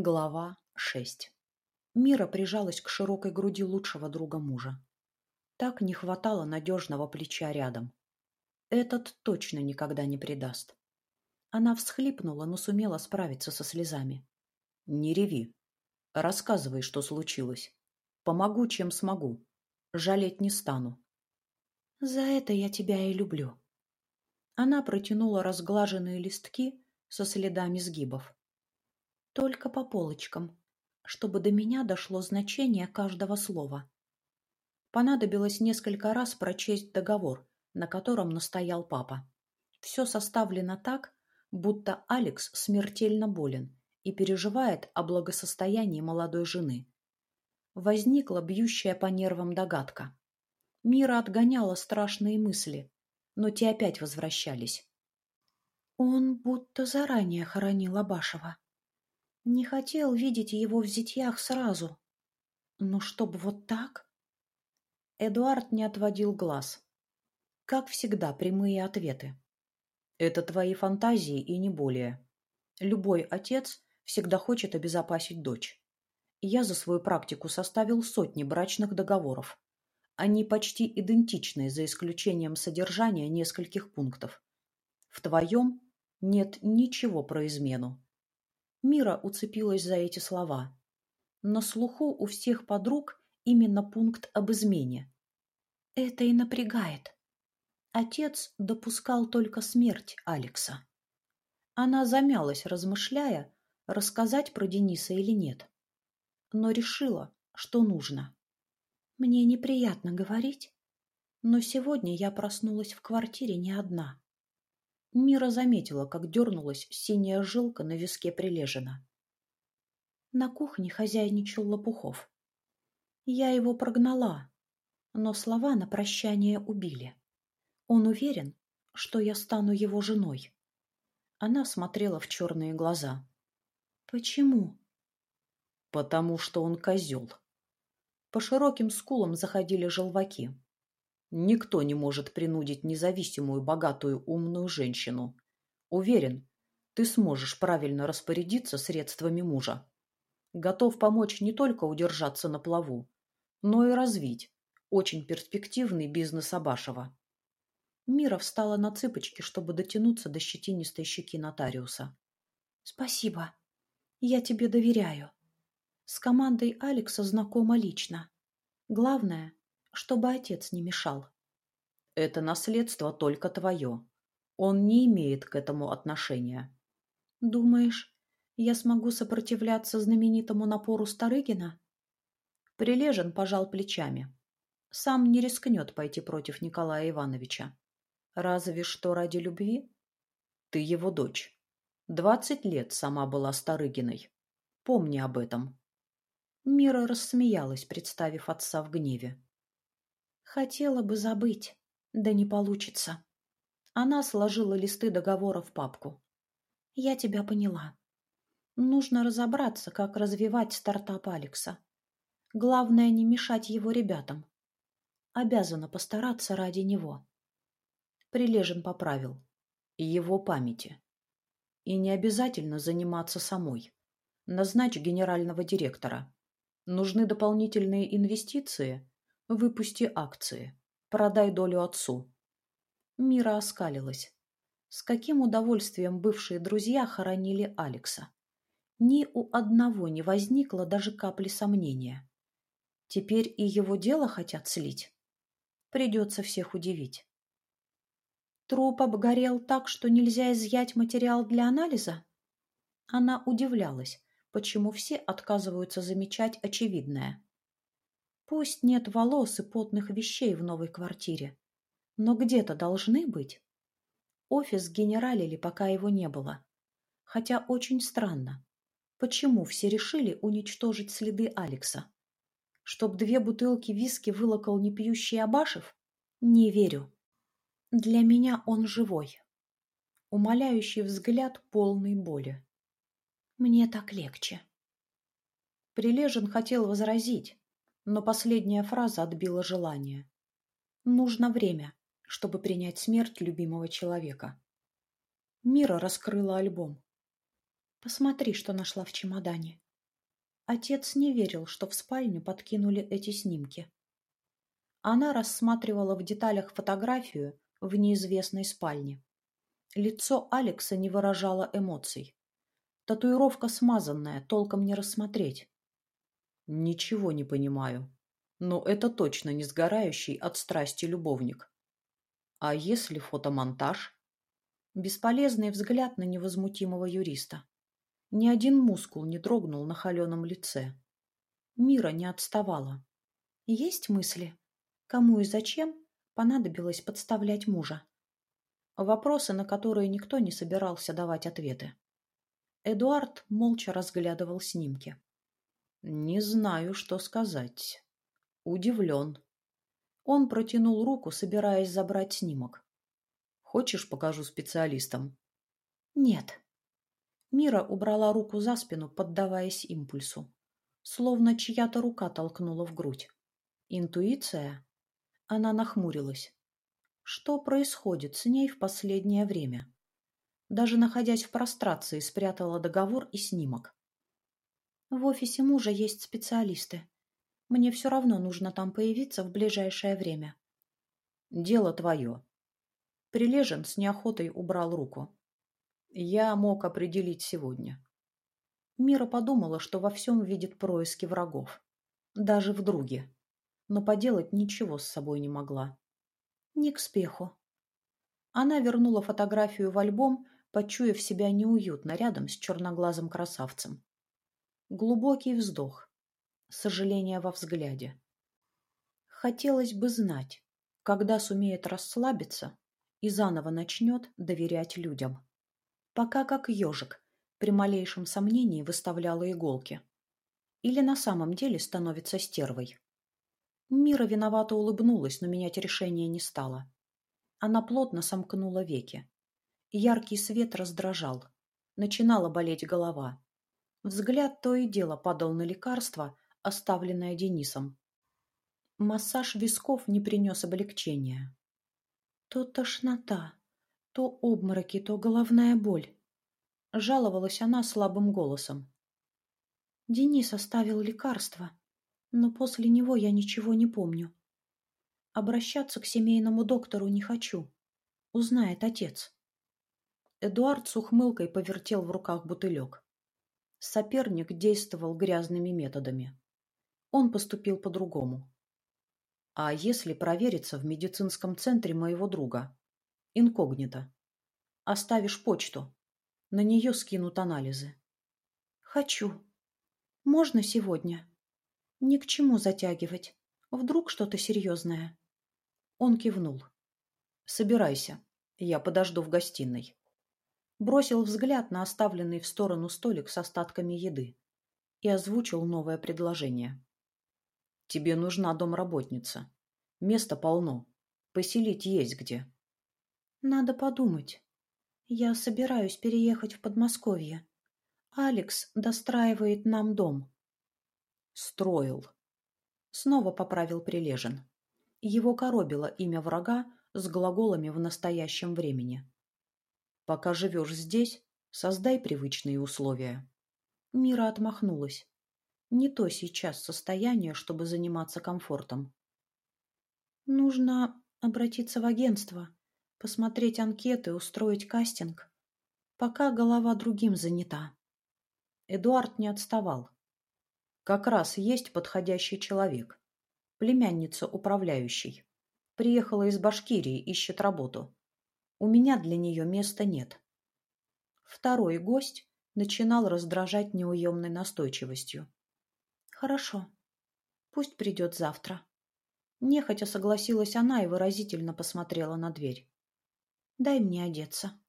Глава 6 Мира прижалась к широкой груди лучшего друга мужа. Так не хватало надежного плеча рядом. Этот точно никогда не предаст. Она всхлипнула, но сумела справиться со слезами. «Не реви. Рассказывай, что случилось. Помогу, чем смогу. Жалеть не стану». «За это я тебя и люблю». Она протянула разглаженные листки со следами сгибов. «Только по полочкам, чтобы до меня дошло значение каждого слова». Понадобилось несколько раз прочесть договор, на котором настоял папа. Все составлено так, будто Алекс смертельно болен и переживает о благосостоянии молодой жены. Возникла бьющая по нервам догадка. Мира отгоняла страшные мысли, но те опять возвращались. Он будто заранее хоронил Абашева. Не хотел видеть его в зятьях сразу. Но чтобы вот так? Эдуард не отводил глаз. Как всегда, прямые ответы. Это твои фантазии и не более. Любой отец всегда хочет обезопасить дочь. Я за свою практику составил сотни брачных договоров. Они почти идентичны, за исключением содержания нескольких пунктов. В твоем нет ничего про измену. Мира уцепилась за эти слова. На слуху у всех подруг именно пункт об измене. Это и напрягает. Отец допускал только смерть Алекса. Она замялась, размышляя, рассказать про Дениса или нет. Но решила, что нужно. Мне неприятно говорить, но сегодня я проснулась в квартире не одна. Мира заметила, как дернулась синяя жилка на виске прилежена. На кухне хозяйничал Лопухов. Я его прогнала, но слова на прощание убили. Он уверен, что я стану его женой. Она смотрела в черные глаза. Почему? Потому что он козел. По широким скулам заходили желваки. Никто не может принудить независимую, богатую, умную женщину. Уверен, ты сможешь правильно распорядиться средствами мужа. Готов помочь не только удержаться на плаву, но и развить очень перспективный бизнес Абашева. Мира встала на цыпочки, чтобы дотянуться до щетинистой щеки нотариуса. «Спасибо. Я тебе доверяю. С командой Алекса знакома лично. Главное, чтобы отец не мешал». «Это наследство только твое. Он не имеет к этому отношения». «Думаешь, я смогу сопротивляться знаменитому напору Старыгина?» Прилежен пожал плечами. Сам не рискнет пойти против Николая Ивановича. Разве что ради любви? Ты его дочь. Двадцать лет сама была Старыгиной. Помни об этом. Мира рассмеялась, представив отца в гневе. Хотела бы забыть, да не получится. Она сложила листы договора в папку. Я тебя поняла. Нужно разобраться, как развивать стартап Алекса. Главное, не мешать его ребятам. Обязана постараться ради него. Прилежен поправил. Его памяти. И не обязательно заниматься самой. Назначь генерального директора. Нужны дополнительные инвестиции? Выпусти акции. Продай долю отцу. Мира оскалилась. С каким удовольствием бывшие друзья хоронили Алекса. Ни у одного не возникло даже капли сомнения. Теперь и его дело хотят слить. Придется всех удивить. Труп обгорел так, что нельзя изъять материал для анализа? Она удивлялась, почему все отказываются замечать очевидное. Пусть нет волос и потных вещей в новой квартире, но где-то должны быть. Офис генералили, пока его не было. Хотя очень странно. Почему все решили уничтожить следы Алекса? Чтоб две бутылки виски вылокал непьющий Абашев? Не верю. Для меня он живой. Умоляющий взгляд полный боли. Мне так легче. Прилежен хотел возразить, но последняя фраза отбила желание. Нужно время, чтобы принять смерть любимого человека. Мира раскрыла альбом. Посмотри, что нашла в чемодане. Отец не верил, что в спальню подкинули эти снимки. Она рассматривала в деталях фотографию в неизвестной спальне. Лицо Алекса не выражало эмоций. Татуировка смазанная, толком не рассмотреть. Ничего не понимаю. Но это точно не сгорающий от страсти любовник. А если фотомонтаж? Бесполезный взгляд на невозмутимого юриста. Ни один мускул не дрогнул на холеном лице. Мира не отставала. Есть мысли? Кому и зачем понадобилось подставлять мужа? Вопросы, на которые никто не собирался давать ответы. Эдуард молча разглядывал снимки. Не знаю, что сказать. Удивлен. Он протянул руку, собираясь забрать снимок. Хочешь, покажу специалистам? Нет. Мира убрала руку за спину, поддаваясь импульсу. Словно чья-то рука толкнула в грудь. Интуиция? Она нахмурилась. Что происходит с ней в последнее время? Даже находясь в прострации, спрятала договор и снимок. В офисе мужа есть специалисты. Мне все равно нужно там появиться в ближайшее время. Дело твое. Прилежен с неохотой убрал руку. Я мог определить сегодня. Мира подумала, что во всем видит происки врагов. Даже в друге. Но поделать ничего с собой не могла. Не к спеху. Она вернула фотографию в альбом, почуяв себя неуютно рядом с черноглазым красавцем. Глубокий вздох. Сожаление во взгляде. Хотелось бы знать, когда сумеет расслабиться и заново начнет доверять людям. Пока как ежик, при малейшем сомнении выставляла иголки. Или на самом деле становится стервой. Мира виновато улыбнулась, но менять решение не стала. Она плотно сомкнула веки. Яркий свет раздражал. Начинала болеть голова. Взгляд то и дело падал на лекарство, оставленное Денисом. Массаж висков не принес облегчения. То тошнота, то обмороки, то головная боль. Жаловалась она слабым голосом. Денис оставил лекарство, но после него я ничего не помню. Обращаться к семейному доктору не хочу. Узнает отец. Эдуард с ухмылкой повертел в руках бутылек. Соперник действовал грязными методами. Он поступил по-другому. А если провериться в медицинском центре моего друга? Инкогнито. Оставишь почту. На нее скинут анализы. Хочу. Можно сегодня? Ни к чему затягивать. Вдруг что-то серьезное. Он кивнул. Собирайся. Я подожду в гостиной бросил взгляд на оставленный в сторону столик с остатками еды и озвучил новое предложение. «Тебе нужна домработница. Места полно. Поселить есть где». «Надо подумать. Я собираюсь переехать в Подмосковье. Алекс достраивает нам дом». «Строил». Снова поправил Прилежин. Его коробило имя врага с глаголами в настоящем времени. Пока живешь здесь, создай привычные условия. Мира отмахнулась. Не то сейчас состояние, чтобы заниматься комфортом. Нужно обратиться в агентство, посмотреть анкеты, устроить кастинг. Пока голова другим занята. Эдуард не отставал. Как раз есть подходящий человек. Племянница управляющей. Приехала из Башкирии, ищет работу. У меня для нее места нет. Второй гость начинал раздражать неуемной настойчивостью. Хорошо. Пусть придет завтра. Нехотя согласилась она и выразительно посмотрела на дверь. Дай мне одеться.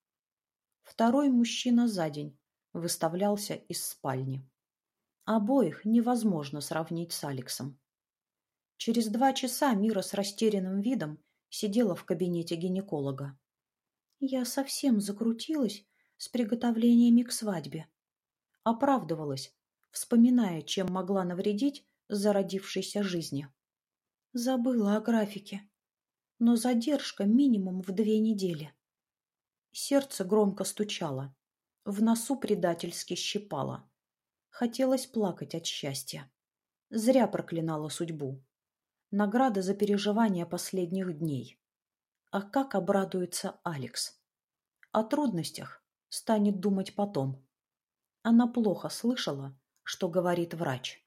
Второй мужчина за день выставлялся из спальни. Обоих невозможно сравнить с Алексом. Через два часа Мира с растерянным видом сидела в кабинете гинеколога. Я совсем закрутилась с приготовлениями к свадьбе. Оправдывалась, вспоминая, чем могла навредить зародившейся жизни. Забыла о графике, но задержка минимум в две недели. Сердце громко стучало, в носу предательски щипало. Хотелось плакать от счастья. Зря проклинала судьбу. Награда за переживания последних дней. А как обрадуется Алекс? О трудностях станет думать потом. Она плохо слышала, что говорит врач.